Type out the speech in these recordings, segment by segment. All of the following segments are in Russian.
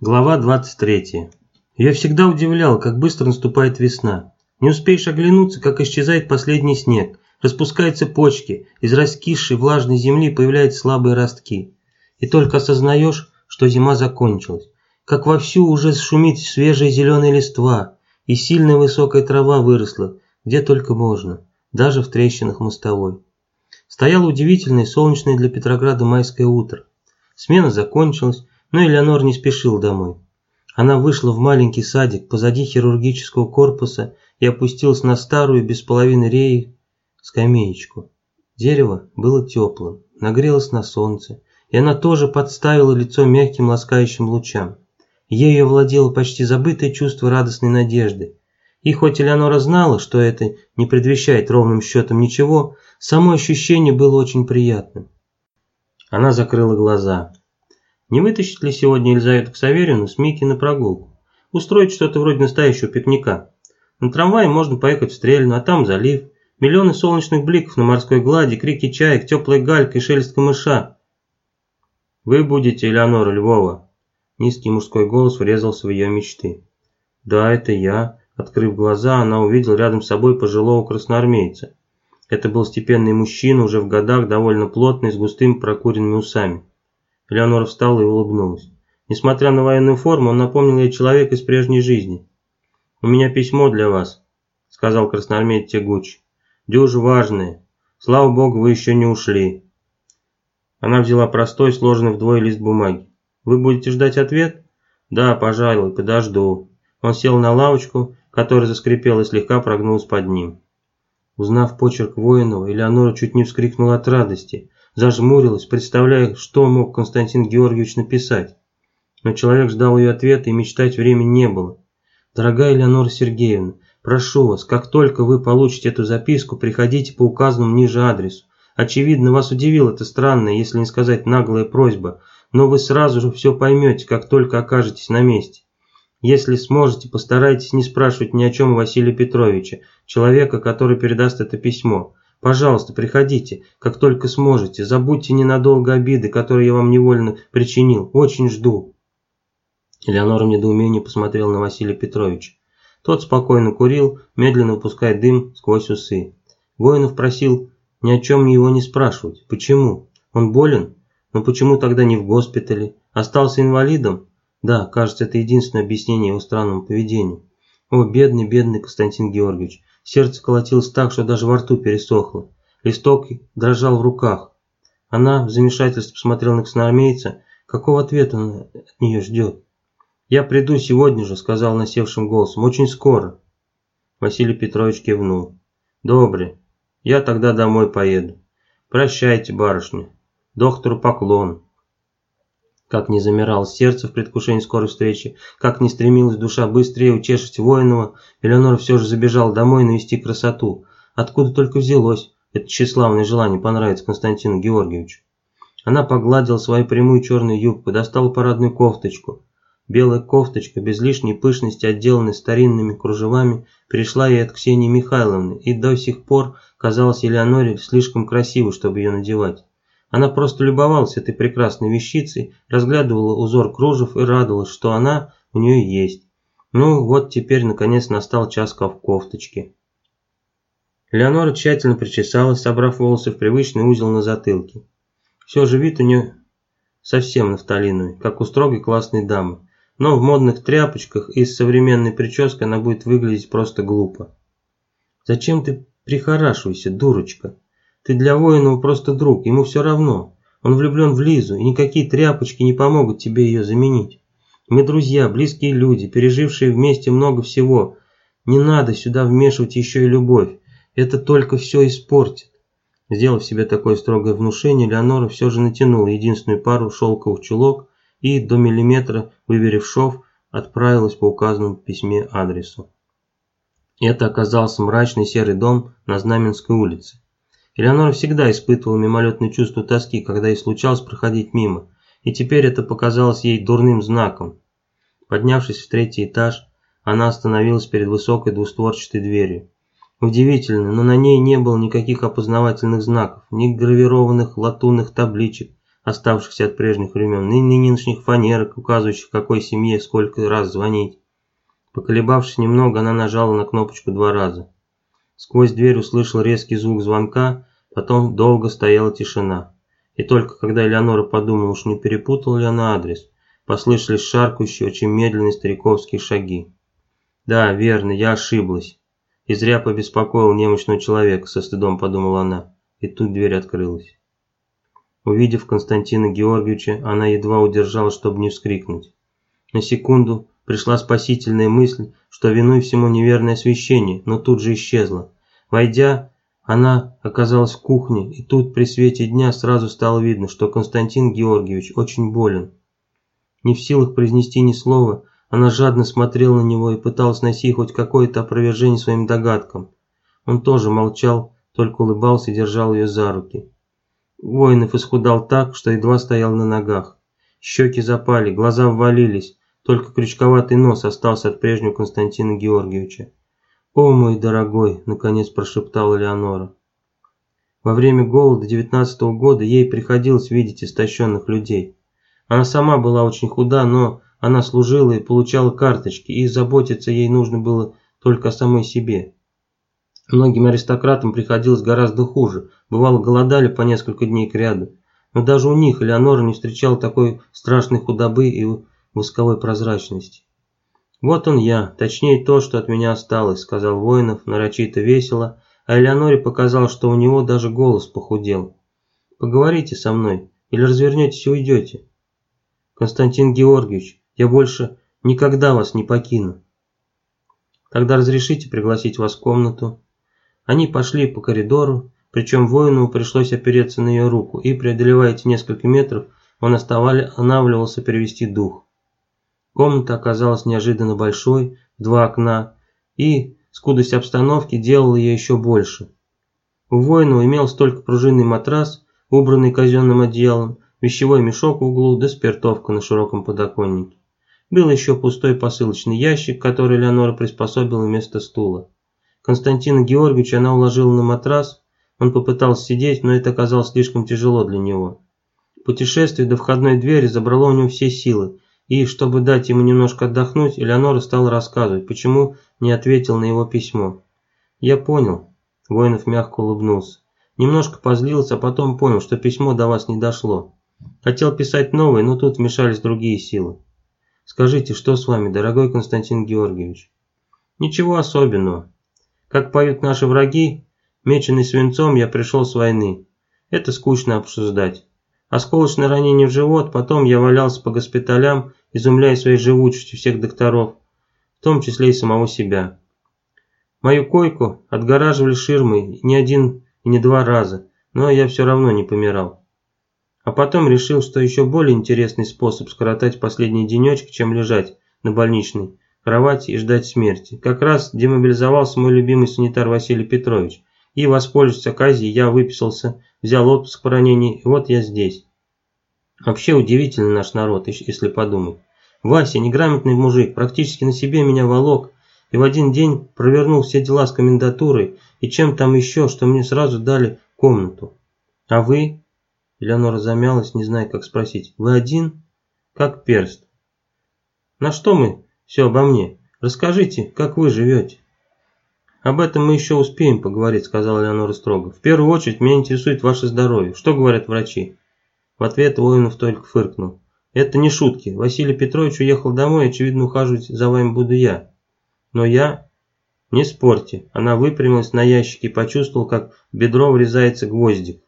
Глава 23. Я всегда удивлял, как быстро наступает весна. Не успеешь оглянуться, как исчезает последний снег, распускаются почки, из раскисшей влажной земли появляются слабые ростки. И только осознаешь, что зима закончилась, как вовсю уже шумит свежая зеленая листва, и сильная высокая трава выросла, где только можно, даже в трещинах мостовой. Стояло удивительное солнечное для Петрограда майское утро. Смена закончилась, но Элеонор не спешила домой. Она вышла в маленький садик позади хирургического корпуса и опустилась на старую, без половины реи, скамеечку. Дерево было теплым, нагрелось на солнце, и она тоже подставила лицо мягким ласкающим лучам. Ею овладело почти забытое чувство радостной надежды. И хоть Элеонора знала, что это не предвещает ровным счетом ничего, само ощущение было очень приятным. Она закрыла глаза. Не вытащить ли сегодня Елизавету Ксаверину с Микки на прогулку? Устроить что-то вроде настоящего пикника. На трамвае можно поехать в Стрельну, а там залив. Миллионы солнечных бликов на морской глади, крики чаек, теплая галька и шелест камыша. «Вы будете Элеонора Львова?» Низкий мужской голос врезался в ее мечты. «Да, это я». Открыв глаза, она увидела рядом с собой пожилого красноармейца. Это был степенный мужчина, уже в годах, довольно плотный, с густыми прокуренными усами. Элеонора встала и улыбнулась. Несмотря на военную форму, он напомнил ей человека из прежней жизни. «У меня письмо для вас», — сказал красноармеец тягуч. «Дюже важное. Слава богу, вы еще не ушли». Она взяла простой, сложенный вдвое лист бумаги. «Вы будете ждать ответ?» «Да, пожалуй, подожду». Он сел на лавочку, которая заскрипела и слегка прогнулась под ним. Узнав почерк Воинова, Элеонора чуть не вскрикнула от радости зажмурилась, представляя, что мог Константин Георгиевич написать. Но человек ждал ее ответа, и мечтать времени не было. «Дорогая Леонора Сергеевна, прошу вас, как только вы получите эту записку, приходите по указанному ниже адресу. Очевидно, вас удивила эта странная, если не сказать наглая просьба, но вы сразу же все поймете, как только окажетесь на месте. Если сможете, постарайтесь не спрашивать ни о чем Василия Петровича, человека, который передаст это письмо. Пожалуйста, приходите, как только сможете. Забудьте ненадолго обиды, которые я вам невольно причинил. Очень жду». Элеонора в недоумении посмотрела на Василия Петровича. Тот спокойно курил, медленно выпуская дым сквозь усы. Воинов просил ни о чем его не спрашивать. Почему? Он болен? Но почему тогда не в госпитале? Остался инвалидом? Да, кажется, это единственное объяснение его странному поведению. О, бедный, бедный Константин Георгиевич. Сердце колотилось так, что даже во рту пересохло. Листок дрожал в руках. Она в замешательстве посмотрела на красноармейца. Какого ответа он от нее ждет? «Я приду сегодня же», — сказал насевшим голосом. «Очень скоро». Василий Петрович кивнул. «Добре. Я тогда домой поеду. Прощайте, барышня. Доктору поклон». Как не замирало сердце в предвкушении скорой встречи, как не стремилась душа быстрее утешить воинова, Элеонора все же забежала домой навести красоту. Откуда только взялось это тщеславное желание понравиться Константину Георгиевичу. Она погладила свою прямую черную юбку, достала парадную кофточку. Белая кофточка, без лишней пышности, отделанная старинными кружевами, пришла ей от Ксении Михайловны и до сих пор казалась Элеоноре слишком красивой, чтобы ее надевать. Она просто любовалась этой прекрасной вещицей, разглядывала узор кружев и радовалась, что она у нее есть. Ну вот теперь наконец настал час в кофточке. Леонора тщательно причесалась, собрав волосы в привычный узел на затылке. Все же вид у нее совсем нафталиновый, как у строгой классной дамы. Но в модных тряпочках и с современной прической она будет выглядеть просто глупо. «Зачем ты прихорашиваешься, дурочка?» Ты для воинова просто друг, ему все равно. Он влюблен в Лизу, и никакие тряпочки не помогут тебе ее заменить. Мы друзья, близкие люди, пережившие вместе много всего. Не надо сюда вмешивать еще и любовь. Это только все испортит. Сделав себе такое строгое внушение, Леонора все же натянула единственную пару шелковых чулок и, до миллиметра выверив шов, отправилась по указанному письме адресу. Это оказался мрачный серый дом на Знаменской улице. Элеонора всегда испытывала мимолетное чувство тоски, когда ей случалось проходить мимо, и теперь это показалось ей дурным знаком. Поднявшись в третий этаж, она остановилась перед высокой двустворчатой дверью. Удивительно, но на ней не было никаких опознавательных знаков, ни гравированных латунных табличек, оставшихся от прежних времен, ни нынешних фанерок, указывающих, какой семье сколько раз звонить. Поколебавшись немного, она нажала на кнопочку два раза. Сквозь дверь услышал резкий звук звонка, потом долго стояла тишина. И только когда Элеонора подумала, уж не перепутала ли она адрес, послышались шаркающие, очень медленные стариковские шаги. «Да, верно, я ошиблась. И зря побеспокоил немощного человека», со стыдом подумала она. И тут дверь открылась. Увидев Константина Георгиевича, она едва удержалась, чтобы не вскрикнуть. На секунду пришла спасительная мысль, что виной всему неверное освещение, но тут же исчезла. Войдя, она оказалась в кухне, и тут при свете дня сразу стало видно, что Константин Георгиевич очень болен. Не в силах произнести ни слова, она жадно смотрела на него и пыталась найти хоть какое-то опровержение своим догадкам. Он тоже молчал, только улыбался и держал ее за руки. Воинов исхудал так, что едва стоял на ногах. Щеки запали, глаза ввалились, только крючковатый нос остался от прежнего Константина Георгиевича. «О, мой дорогой!» – наконец прошептала Леонора. Во время голода девятнадцатого года ей приходилось видеть истощенных людей. Она сама была очень худа, но она служила и получала карточки, и заботиться ей нужно было только о самой себе. Многим аристократам приходилось гораздо хуже, бывало голодали по несколько дней кряду. Но даже у них Леонора не встречала такой страшной худобы и восковой прозрачности. «Вот он я, точнее то, что от меня осталось», — сказал Воинов нарочито весело, а Элеоноре показалось, что у него даже голос похудел. «Поговорите со мной, или развернетесь и уйдете». «Константин Георгиевич, я больше никогда вас не покину». «Тогда разрешите пригласить вас в комнату». Они пошли по коридору, причем воину пришлось опереться на ее руку, и, преодолевая эти несколько метров, он останавливался перевести дух. Комната оказалась неожиданно большой, два окна, и скудость обстановки делала ее еще больше. У воина имел только пружинный матрас, убранный казенным одеялом, вещевой мешок в углу да спиртовка на широком подоконнике. Был еще пустой посылочный ящик, который Леонора приспособила вместо стула. Константина Георгиевича она уложила на матрас, он попытался сидеть, но это оказалось слишком тяжело для него. Путешествие до входной двери забрало у него все силы, и, чтобы дать ему немножко отдохнуть, Элеонора стала рассказывать, почему не ответил на его письмо. «Я понял», – Воинов мягко улыбнулся. Немножко позлился, а потом понял, что письмо до вас не дошло. Хотел писать новое, но тут вмешались другие силы. Скажите, что с вами, дорогой Константин Георгиевич? Ничего особенного. Как поют наши враги, меченый свинцом я пришел с войны. Это скучно обсуждать. Осколочное ранение в живот, потом я валялся по госпиталям, изумляя своей живучестью всех докторов, в том числе и самого себя. Мою койку отгораживали ширмой не один и не два раза, но я все равно не помирал. А потом решил, что еще более интересный способ скоротать последние денечки, чем лежать на больничной кровати и ждать смерти. Как раз демобилизовался мой любимый санитар Василий Петрович, и, воспользовавшись оказией, я выписался взял отпуск по ранению, и вот я здесь. Вообще удивительный наш народ, если подумать. Вася, неграмотный мужик, практически на себе меня волок, и в один день провернул все дела с комендатурой и чем там еще, что мне сразу дали комнату. А вы? Элеонора замялась, не зная, как спросить. Вы один? Как перст. На что мы? Все обо мне. Расскажите, как вы живете? «Об этом мы еще успеем поговорить», – сказала Леонора строго. «В первую очередь меня интересует ваше здоровье. Что говорят врачи?» В ответ Воинов только фыркнул. «Это не шутки. Василий Петрович уехал домой, очевидно, ухаживать за вами буду я. Но я...» «Не спорьте». Она выпрямилась на ящике и почувствовала, как в бедро врезается гвоздик.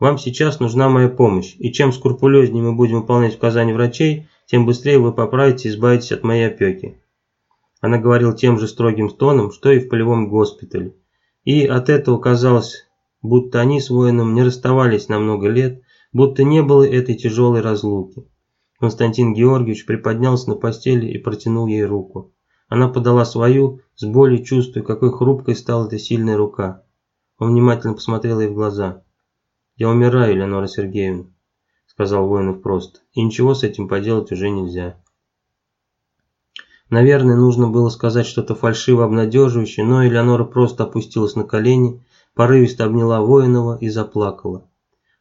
«Вам сейчас нужна моя помощь, и чем скрупулезнее мы будем выполнять указания врачей, тем быстрее вы поправитесь и избавитесь от моей опеки. Она говорила тем же строгим тоном, что и в полевом госпитале. И от этого казалось, будто они с воином не расставались на много лет, будто не было этой тяжелой разлуки. Константин Георгиевич приподнялся на постели и протянул ей руку. Она подала свою, с болью чувствуя, какой хрупкой стала эта сильная рука. Он внимательно посмотрел ей в глаза. «Я умираю, Леонора Сергеевна», — сказал Воинов просто, — «и ничего с этим поделать уже нельзя». Наверное, нужно было сказать что-то фальшиво обнадеживающее, но Элеонора просто опустилась на колени, порывисто обняла Воинова и заплакала.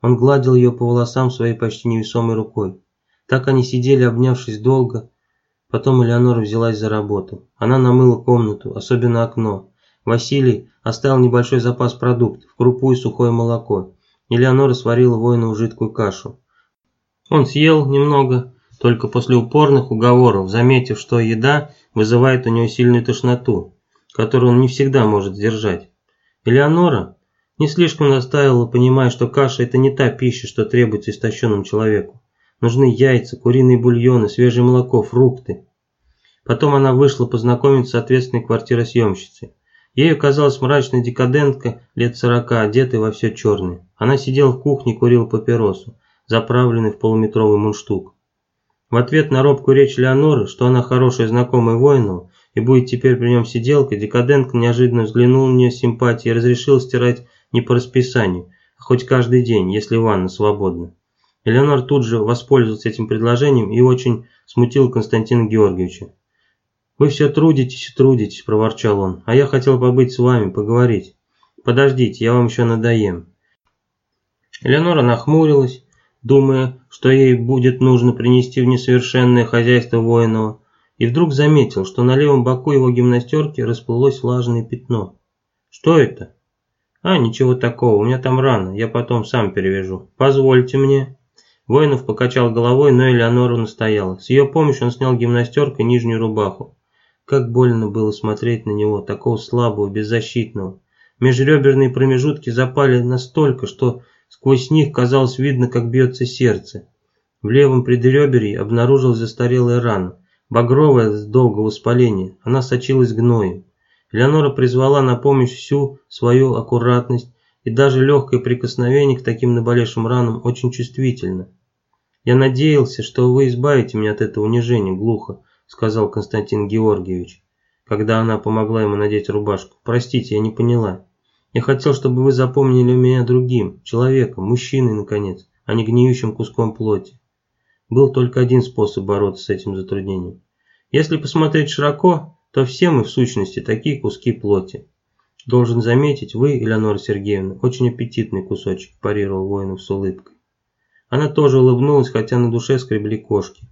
Он гладил ее по волосам своей почти невесомой рукой. Так они сидели, обнявшись долго. Потом Элеонора взялась за работу. Она намыла комнату, особенно окно. Василий оставил небольшой запас продуктов, крупу и сухое молоко. Элеонора сварила воину жидкую кашу. Он съел немного, только после упорных уговоров, заметив, что еда вызывает у него сильную тошноту, которую он не всегда может сдержать. Элеонора не слишком настаивала, понимая, что каша – это не та пища, что требуется истощенному человеку. Нужны яйца, куриные бульоны, свежее молоко, фрукты. Потом она вышла познакомиться с ответственной квартиросъемщицей. Ей оказалась мрачная декадентка лет сорока, одетая во все черное. Она сидела в кухне и курила папиросу, заправленный в полуметровый мундштук. В ответ на робкую речь Леоноры, что она хорошая знакомая воину и будет теперь при нем сиделкой, декадентка неожиданно взглянула на нее с симпатией и разрешила стирать не по расписанию, а хоть каждый день, если ванна свободна. Элеонор тут же воспользовалась этим предложением и очень смутил Константина Георгиевича. «Вы все трудитесь и трудитесь», – проворчал он, – «а я хотел побыть с вами, поговорить. Подождите, я вам еще надоем». Элеонора нахмурилась, думая, что ей будет нужно принести в несовершенное хозяйство воинова, и вдруг заметил, что на левом боку его гимнастерки расплылось влажное пятно. «Что это?» «А, ничего такого, у меня там рана, я потом сам перевяжу. Позвольте мне». Воинов покачал головой, но Элеонора настояла. С ее помощью он снял гимнастеркой нижнюю рубаху. Как больно было смотреть на него, такого слабого, беззащитного. Межреберные промежутки запали настолько, что сквозь них казалось видно, как бьется сердце. В левом предреберье обнаружилась застарелая рана, багровая с долгого воспаления. Она сочилась гноем. Леонора призвала на помощь всю свою аккуратность, и даже легкое прикосновение к таким наболевшим ранам очень чувствительно. «Я надеялся, что вы избавите меня от этого унижения, глухо», сказал Константин Георгиевич, когда она помогла ему надеть рубашку. «Простите, я не поняла. Я хотел, чтобы вы запомнили меня другим, человеком, мужчиной, наконец, а не гниющим куском плоти. Был только один способ бороться с этим затруднением. Если посмотреть широко, то все мы в сущности такие куски плоти. Должен заметить, вы, Элеонора Сергеевна, очень аппетитный кусочек, парировал воинов с улыбкой. Она тоже улыбнулась, хотя на душе скребли кошки.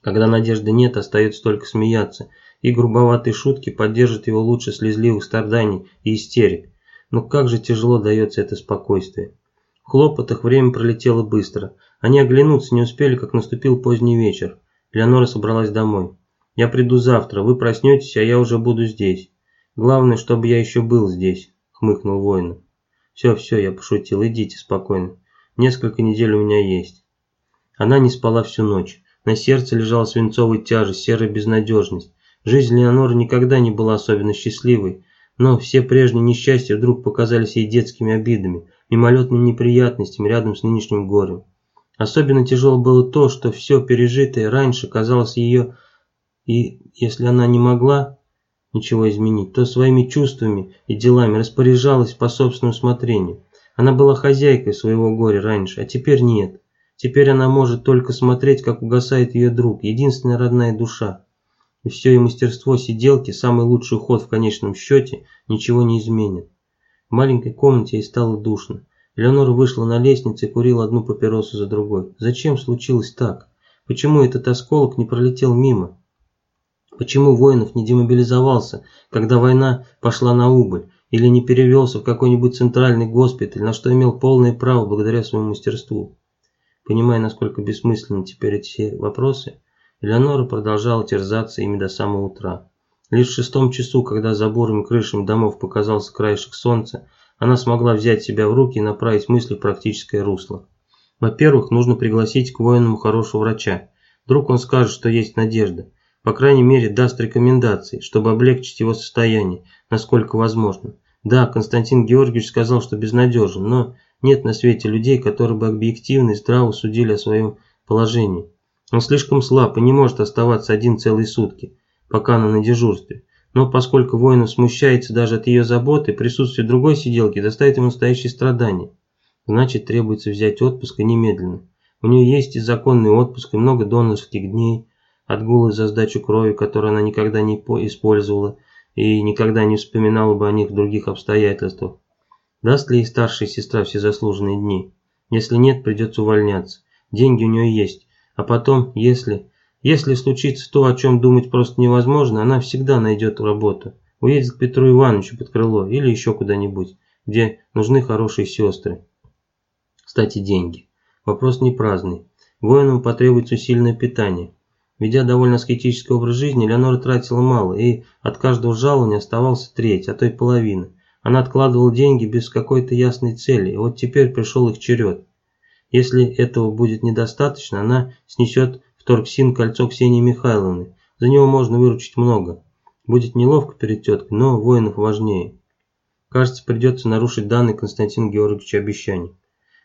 Когда надежды нет, остается только смеяться, и грубоватые шутки поддержат его лучше слезливых страданий и истерик. Но как же тяжело дается это спокойствие. В хлопотах время пролетело быстро. Они оглянуться не успели, как наступил поздний вечер. Леонора собралась домой. Я приду завтра, вы проснетесь, а я уже буду здесь. Главное, чтобы я еще был здесь, хмыкнул воин. Все, все, я пошутил, идите спокойно. Несколько недель у меня есть. Она не спала всю ночь. На сердце лежала свинцовая тяжесть, серая безнадежность. Жизнь Леоноры никогда не была особенно счастливой, но все прежние несчастья вдруг показались ей детскими обидами, мимолетными неприятностями рядом с нынешним горем. Особенно тяжело было то, что все пережитое раньше казалось ее и если она не могла ничего изменить, то своими чувствами и делами распоряжалась по собственному усмотрению. Она была хозяйкой своего горя раньше, а теперь нет. Теперь она может только смотреть, как угасает ее друг, единственная родная душа. И все ее мастерство сиделки, самый лучший уход в конечном счете, ничего не изменит. В маленькой комнате ей стало душно. Леонора вышла на лестницу и курила одну папиросу за другой. Зачем случилось так? Почему этот осколок не пролетел мимо? Почему воинов не демобилизовался, когда война пошла на убыль, или не перевелся в какой-нибудь центральный госпиталь, на что имел полное право благодаря своему мастерству? Понимая, насколько бессмысленны теперь эти все вопросы, Элеонора продолжала терзаться ими до самого утра. Лишь в шестом часу, когда за бурыми крышами домов показался краешек солнца, она смогла взять себя в руки и направить мысли в практическое русло. Во-первых, нужно пригласить к воинам хорошего врача. Вдруг он скажет, что есть надежда по крайней мере, даст рекомендации, чтобы облегчить его состояние, насколько возможно. Да, Константин Георгиевич сказал, что безнадежен, но нет на свете людей, которые бы объективно и здраво судили о своем положении. Он слишком слаб и не может оставаться один целые сутки, пока она на дежурстве. Но поскольку воинов смущается даже от ее заботы, присутствие другой сиделки доставит ему настоящие страдания. Значит, требуется взять отпуск и немедленно. У нее есть и законный отпуск, и много донорских дней, отгулы за сдачу крови, которую она никогда не использовала и никогда не вспоминала бы о них в других обстоятельствах. Даст ли ей старшая сестра все заслуженные дни? Если нет, придется увольняться. Деньги у нее есть. А потом, если... Если случится то, о чем думать просто невозможно, она всегда найдет работу. Уедет к Петру Ивановичу под крыло или еще куда-нибудь, где нужны хорошие сестры. Кстати, деньги. Вопрос не праздный. Воинам потребуется сильное питание. Ведя довольно аскетический образ жизни, Леонора тратила мало, и от каждого жалования оставался треть, а то и половина. Она откладывала деньги без какой-то ясной цели, и вот теперь пришел их черед. Если этого будет недостаточно, она снесет в Торксин кольцо Ксении Михайловны. За него можно выручить много. Будет неловко перед теткой, но воинов важнее. Кажется, придется нарушить данный Константин Георгиевич обещание.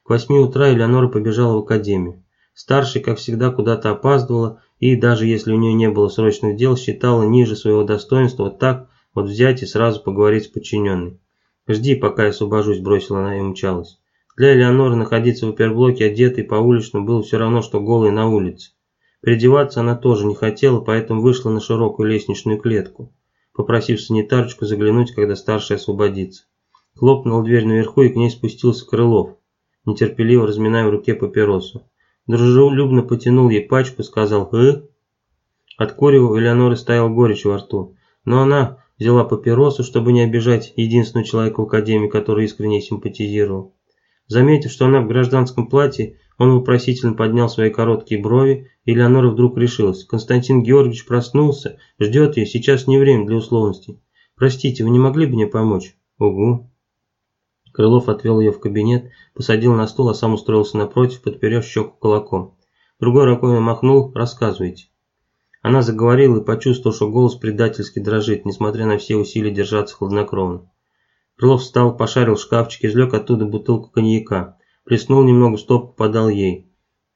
К восьми утра Элеонора побежала в академию. Старший, как всегда, куда-то опаздывала, и даже если у нее не было срочных дел, считала ниже своего достоинства вот так вот взять и сразу поговорить с подчиненной. «Жди, пока я освобожусь», – бросила она и умчалась. Для Элеоноры находиться в оперблоке, одетой по уличному, было все равно, что голой на улице. Переодеваться она тоже не хотела, поэтому вышла на широкую лестничную клетку, попросив санитарочку заглянуть, когда старший освободится. Хлопнула дверь наверху, и к ней спустился Крылов, нетерпеливо разминая в руке папиросу. Дружелюбно потянул ей пачку, сказал «Э?». От курева у Элеоноры стоял горечь во рту, но она взяла папиросу, чтобы не обижать единственного человека в академии, который искренне симпатизировал. Заметив, что она в гражданском платье, он вопросительно поднял свои короткие брови, и Леонора вдруг решилась. Константин Георгиевич проснулся, ждет ее, сейчас не время для условностей. «Простите, вы не могли бы мне помочь?» «Угу». Крылов отвел ее в кабинет, посадил на стул, а сам устроился напротив, подперев щеку кулаком. Другой рукой махнул «Рассказывайте». Она заговорила и почувствовала, что голос предательски дрожит, несмотря на все усилия держаться хладнокровно. Крылов встал, пошарил в шкафчике, извлек оттуда бутылку коньяка, плеснул немного стопку, подал ей.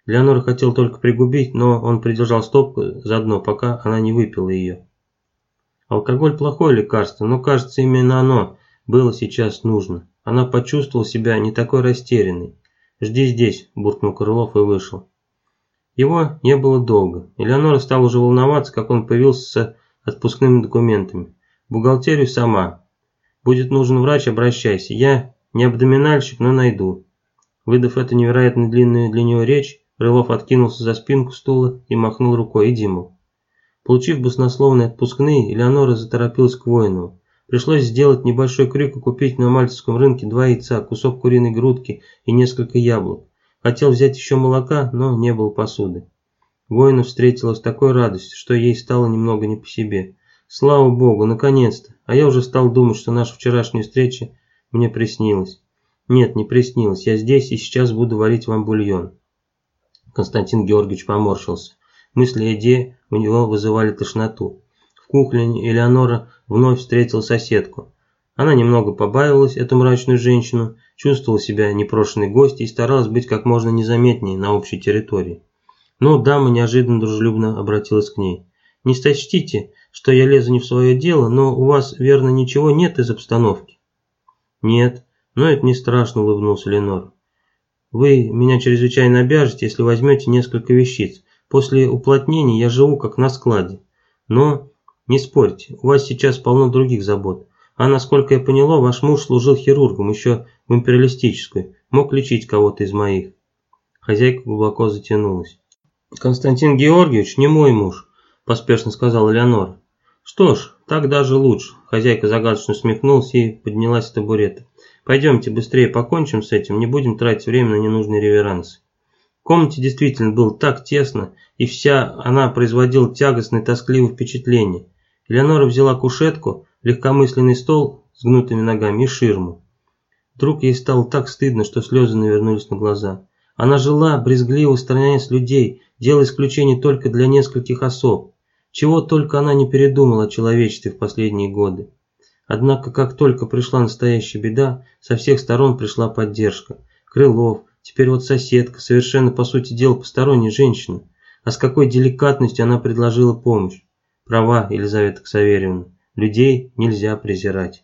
Леонора хотел только пригубить, но он придержал стопку заодно, пока она не выпила ее. Алкоголь плохое лекарство, но кажется именно оно было сейчас нужно. Она почувствовала себя не такой растерянной. «Жди здесь», – буркнул Крылов и вышел. Его не было долго. Элеонора стала уже волноваться, как он появился с отпускными документами. Бухгалтерию сама. Будет нужен врач, обращайся. Я не абдоминальщик, но найду. Выдав эту невероятно длинную для него речь, Крылов откинулся за спинку стула и махнул рукой. «Иди, мол». Получив баснословные отпускные, Элеонора заторопилась к воину. Пришлось сделать небольшой крюк и купить на мальческом рынке два яйца, кусок куриной грудки и несколько яблок. Хотел взять еще молока, но не было посуды. Воину встретила с такой радостью, что ей стало немного не по себе. Слава богу, наконец-то. А я уже стал думать, что наша вчерашняя встреча мне приснилась. Нет, не приснилась. Я здесь и сейчас буду варить вам бульон. Константин Георгиевич поморщился. Мысли о еде у него вызывали тошноту. Кухне Элеонора вновь встретила соседку. Она немного побаивалась эту мрачную женщину, чувствовала себя непрошенной гостьей и старалась быть как можно незаметнее на общей территории. Но дама неожиданно дружелюбно обратилась к ней. «Не сочтите, что я лезу не в свое дело, но у вас, верно, ничего нет из обстановки?» «Нет, но это не страшно», — улыбнулся Ленор. «Вы меня чрезвычайно обяжете, если возьмете несколько вещиц. После уплотнений я живу как на складе. Но, не спорьте, у вас сейчас полно других забот. А насколько я поняла, ваш муж служил хирургом еще в империалистической, мог лечить кого-то из моих». Хозяйка глубоко затянулась. «Константин Георгиевич не мой муж поспешно сказала Леонора. «Что ж, так даже лучше», – хозяйка загадочно усмехнулась и поднялась с табурета. «Пойдемте быстрее покончим с этим, не будем тратить время на ненужные реверансы». В комнате действительно было так тесно, и вся она производила тягостное тоскливое впечатление. Леонора взяла кушетку, легкомысленный стол с гнутыми ногами и ширму. Вдруг ей стало так стыдно, что слезы навернулись на глаза. Она жила, брезгливо устраняясь людей, делая исключение только для нескольких особ. Чего только она не передумала о человечестве в последние годы. Однако, как только пришла настоящая беда, со всех сторон пришла поддержка. Крылов, теперь вот соседка, совершенно, по сути дела, посторонняя женщина. А с какой деликатностью она предложила помощь. Права, Елизавета Ксаверьевна, людей нельзя презирать.